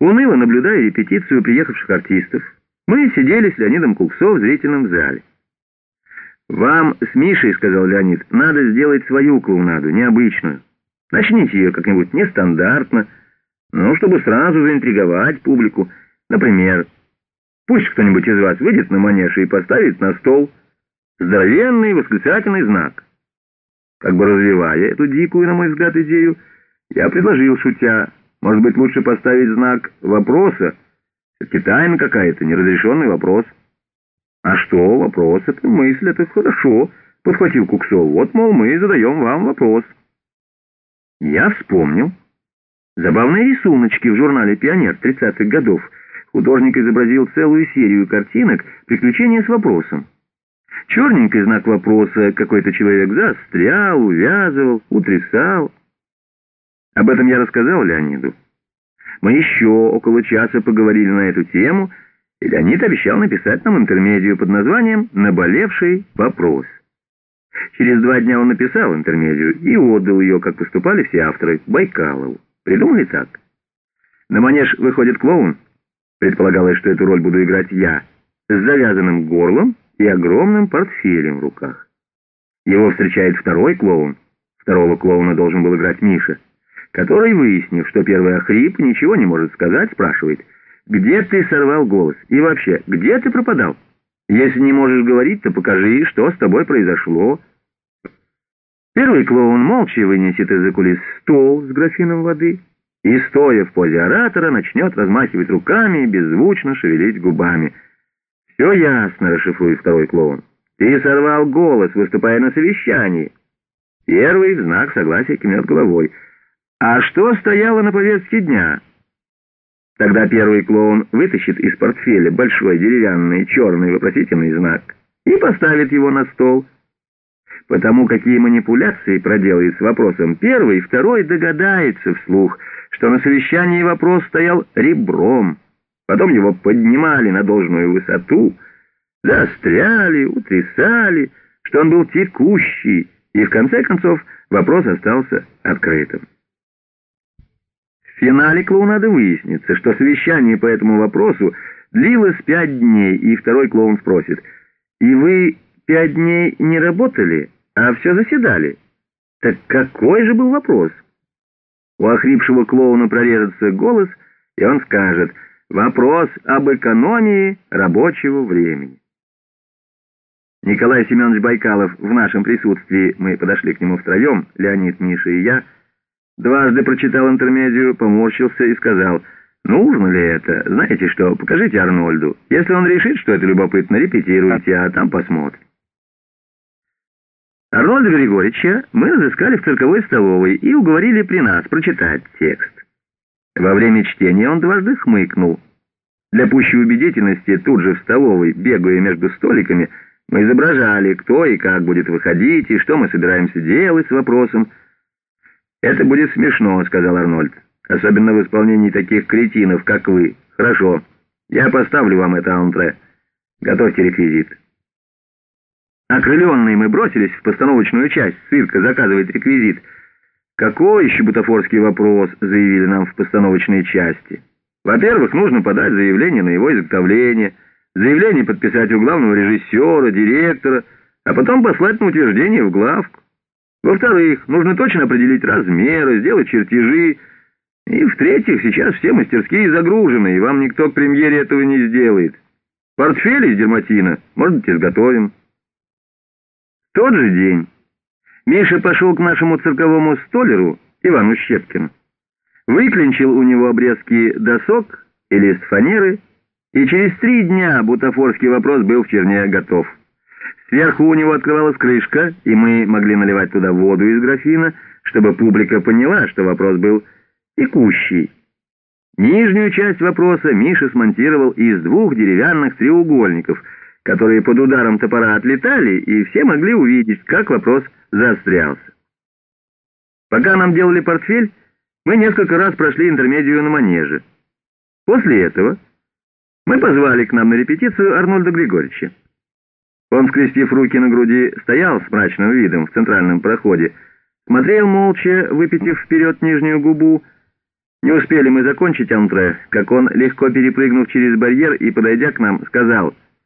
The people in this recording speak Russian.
Уныло наблюдая репетицию приехавших артистов, мы сидели с Леонидом Куксо в зрительном зале. «Вам с Мишей, — сказал Леонид, — надо сделать свою клоунаду, необычную. Начните ее как-нибудь нестандартно, ну, чтобы сразу заинтриговать публику. Например, пусть кто-нибудь из вас выйдет на манеж и поставит на стол здоровенный восклицательный знак. Как бы развивая эту дикую, на мой взгляд, идею, я предложил, шутя, может быть, лучше поставить знак вопроса, все-таки тайна какая-то, неразрешенный вопрос. А что, вопрос — это мысль, это хорошо, — подхватил Куксов. Вот, мол, мы задаем вам вопрос. Я вспомнил. Забавные рисуночки в журнале «Пионер» 30-х годов. Художник изобразил целую серию картинок «Приключения с вопросом». Черненький знак вопроса какой-то человек застрял, увязывал, утрясал. Об этом я рассказал Леониду. Мы еще около часа поговорили на эту тему, и Леонид обещал написать нам интермедию под названием «Наболевший вопрос». Через два дня он написал интермедию и отдал ее, как поступали все авторы, Байкалову. Придумали так. На манеж выходит клоун. Предполагалось, что эту роль буду играть я, с завязанным горлом и огромным портфелем в руках. Его встречает второй клоун. Второго клоуна должен был играть Миша который, выяснив, что первый охрип, ничего не может сказать, спрашивает, «Где ты сорвал голос? И вообще, где ты пропадал? Если не можешь говорить, то покажи, что с тобой произошло». Первый клоун молча вынесет из-за кулис стол с графином воды и, стоя в позе оратора, начнет размахивать руками и беззвучно шевелить губами. «Все ясно», — расшифрует второй клоун. «Ты сорвал голос, выступая на совещании». Первый в знак согласия кивнет головой — а что стояло на повестке дня? Тогда первый клоун вытащит из портфеля большой деревянный черный вопросительный знак и поставит его на стол. Потому какие манипуляции проделает с вопросом первый, второй догадается вслух, что на совещании вопрос стоял ребром. Потом его поднимали на должную высоту, застряли, утрясали, что он был текущий, и в конце концов вопрос остался открытым. В финале клоунады выяснится, что совещание по этому вопросу длилось пять дней, и второй клоун спросит, «И вы пять дней не работали, а все заседали? Так какой же был вопрос?» У охрипшего клоуна прорежется голос, и он скажет, «Вопрос об экономии рабочего времени». Николай Семенович Байкалов в нашем присутствии, мы подошли к нему втроем, Леонид, Миша и я, Дважды прочитал интермедию, поморщился и сказал, «Нужно ли это? Знаете что, покажите Арнольду. Если он решит, что это любопытно, репетируйте, а там посмотрим». Арнольда Григорьевича мы разыскали в цирковой столовой и уговорили при нас прочитать текст. Во время чтения он дважды хмыкнул. Для пущей убедительности тут же в столовой, бегая между столиками, мы изображали, кто и как будет выходить, и что мы собираемся делать с вопросом, «Это будет смешно», — сказал Арнольд. «Особенно в исполнении таких кретинов, как вы. Хорошо. Я поставлю вам это антре. Готовьте реквизит». Окрыленные мы бросились в постановочную часть цирка заказывать реквизит. «Какой еще бутафорский вопрос?» — заявили нам в постановочной части. «Во-первых, нужно подать заявление на его изготовление, заявление подписать у главного режиссера, директора, а потом послать на утверждение в главку. Во-вторых, нужно точно определить размеры, сделать чертежи. И в-третьих, сейчас все мастерские загружены, и вам никто к премьере этого не сделает. Портфель из дерматина, может быть, изготовим. В тот же день Миша пошел к нашему цирковому столеру, Ивану Щепкину. Выклинчил у него обрезки досок и лист фанеры, и через три дня бутафорский вопрос был в черне готов. Сверху у него открывалась крышка, и мы могли наливать туда воду из графина, чтобы публика поняла, что вопрос был текущий. Нижнюю часть вопроса Миша смонтировал из двух деревянных треугольников, которые под ударом топора отлетали, и все могли увидеть, как вопрос застрялся. Пока нам делали портфель, мы несколько раз прошли интермедию на манеже. После этого мы позвали к нам на репетицию Арнольда Григорьевича. Он, скрестив руки на груди, стоял с мрачным видом в центральном проходе, смотрел молча, выпитив вперед нижнюю губу, Не успели мы закончить антре, как он, легко перепрыгнув через барьер и подойдя к нам, сказал —